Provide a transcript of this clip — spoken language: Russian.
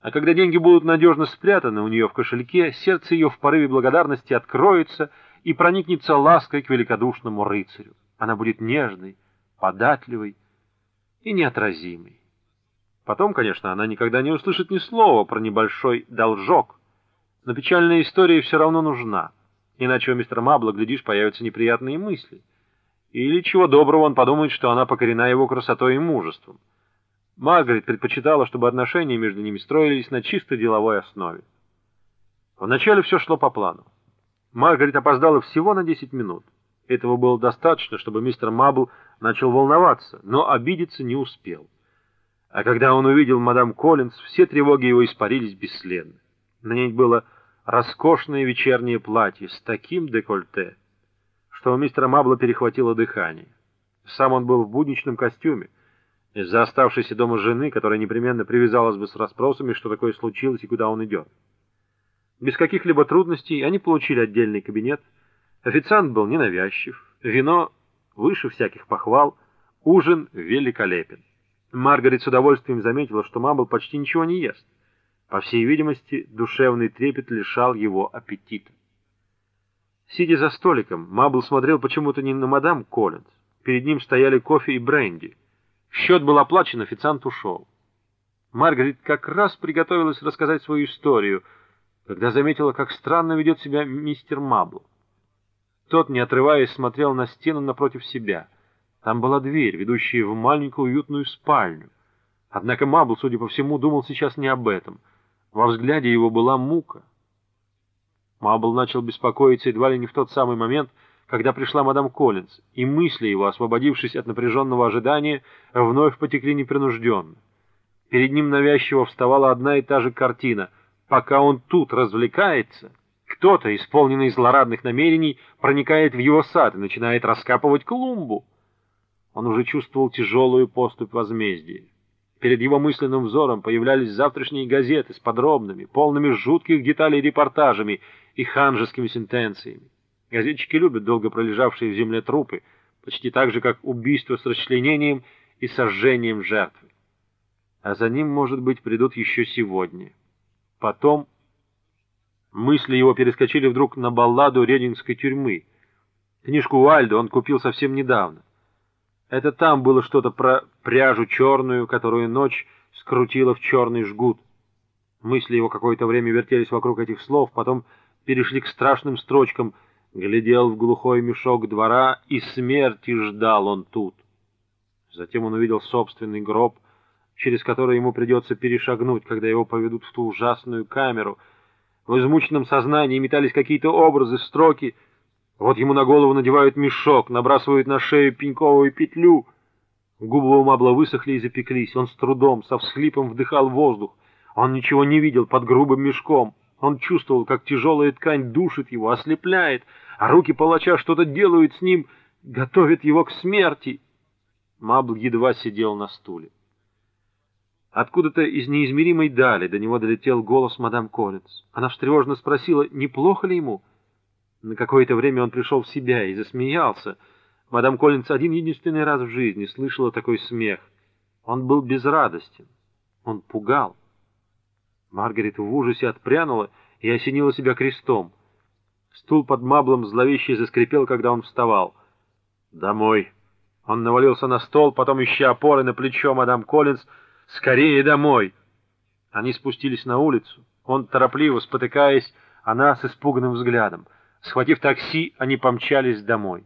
А когда деньги будут надежно спрятаны у нее в кошельке, сердце ее в порыве благодарности откроется и проникнется лаской к великодушному рыцарю. Она будет нежной, податливой и неотразимой. Потом, конечно, она никогда не услышит ни слова про небольшой должок, но печальная история все равно нужна, иначе у мистера Мабла, глядишь, появятся неприятные мысли. Или чего доброго он подумает, что она покорена его красотой и мужеством. Маргарет предпочитала, чтобы отношения между ними строились на чисто деловой основе. Вначале все шло по плану. Маргарет опоздала всего на 10 минут. Этого было достаточно, чтобы мистер Мабл начал волноваться, но обидеться не успел. А когда он увидел мадам Коллинз, все тревоги его испарились бесследно. На ней было роскошное вечернее платье с таким декольте, что у мистера Мабла перехватило дыхание. Сам он был в будничном костюме, из-за оставшейся дома жены, которая непременно привязалась бы с расспросами, что такое случилось и куда он идет. Без каких-либо трудностей они получили отдельный кабинет. Официант был ненавязчив, вино выше всяких похвал, ужин великолепен. Маргарет с удовольствием заметила, что Мамбл почти ничего не ест. По всей видимости, душевный трепет лишал его аппетита. Сидя за столиком, Мабл смотрел почему-то не на мадам Коллинз. Перед ним стояли кофе и бренди. Счет был оплачен, официант ушел. Маргарет как раз приготовилась рассказать свою историю, когда заметила, как странно ведет себя мистер Мабл. Тот, не отрываясь, смотрел на стену напротив себя. Там была дверь, ведущая в маленькую уютную спальню. Однако Мабл, судя по всему, думал сейчас не об этом. Во взгляде его была мука. Мабл начал беспокоиться едва ли не в тот самый момент, когда пришла мадам Коллинз, и мысли его, освободившись от напряженного ожидания, вновь потекли непринужденно. Перед ним навязчиво вставала одна и та же картина. Пока он тут развлекается, кто-то, исполненный злорадных намерений, проникает в его сад и начинает раскапывать клумбу. Он уже чувствовал тяжелую поступь возмездия. Перед его мысленным взором появлялись завтрашние газеты с подробными, полными жутких деталей репортажами и ханжескими сентенциями. Газетчики любят долго пролежавшие в земле трупы, почти так же, как убийство с расчленением и сожжением жертвы. А за ним, может быть, придут еще сегодня. Потом мысли его перескочили вдруг на балладу Ренингской тюрьмы. Книжку Уальда он купил совсем недавно. Это там было что-то про пряжу черную, которую ночь скрутила в черный жгут. Мысли его какое-то время вертелись вокруг этих слов, потом перешли к страшным строчкам — глядел в глухой мешок двора, и смерти ждал он тут. Затем он увидел собственный гроб, через который ему придется перешагнуть, когда его поведут в ту ужасную камеру. В измученном сознании метались какие-то образы, строки. Вот ему на голову надевают мешок, набрасывают на шею пеньковую петлю. Губы у Мабла высохли и запеклись. Он с трудом, со всхлипом вдыхал воздух. Он ничего не видел под грубым мешком. Он чувствовал, как тяжелая ткань душит его, ослепляет, а руки палача что-то делают с ним, готовят его к смерти. Мабл едва сидел на стуле. Откуда-то из неизмеримой дали до него долетел голос мадам Коллинз. Она встревоженно спросила, неплохо ли ему. На какое-то время он пришел в себя и засмеялся. Мадам Коллинз один единственный раз в жизни слышала такой смех. Он был безрадостен. Он пугал. Маргарет в ужасе отпрянула и осенила себя крестом. Стул под маблом зловеще заскрипел, когда он вставал. «Домой!» Он навалился на стол, потом, ища опоры на плечо мадам Коллинз, «Скорее домой!» Они спустились на улицу. Он, торопливо спотыкаясь, она с испуганным взглядом. Схватив такси, они помчались домой.